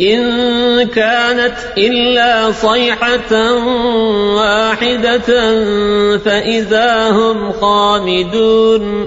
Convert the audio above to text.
إن كانت إلا صيحة واحدة فإذا هم خامدون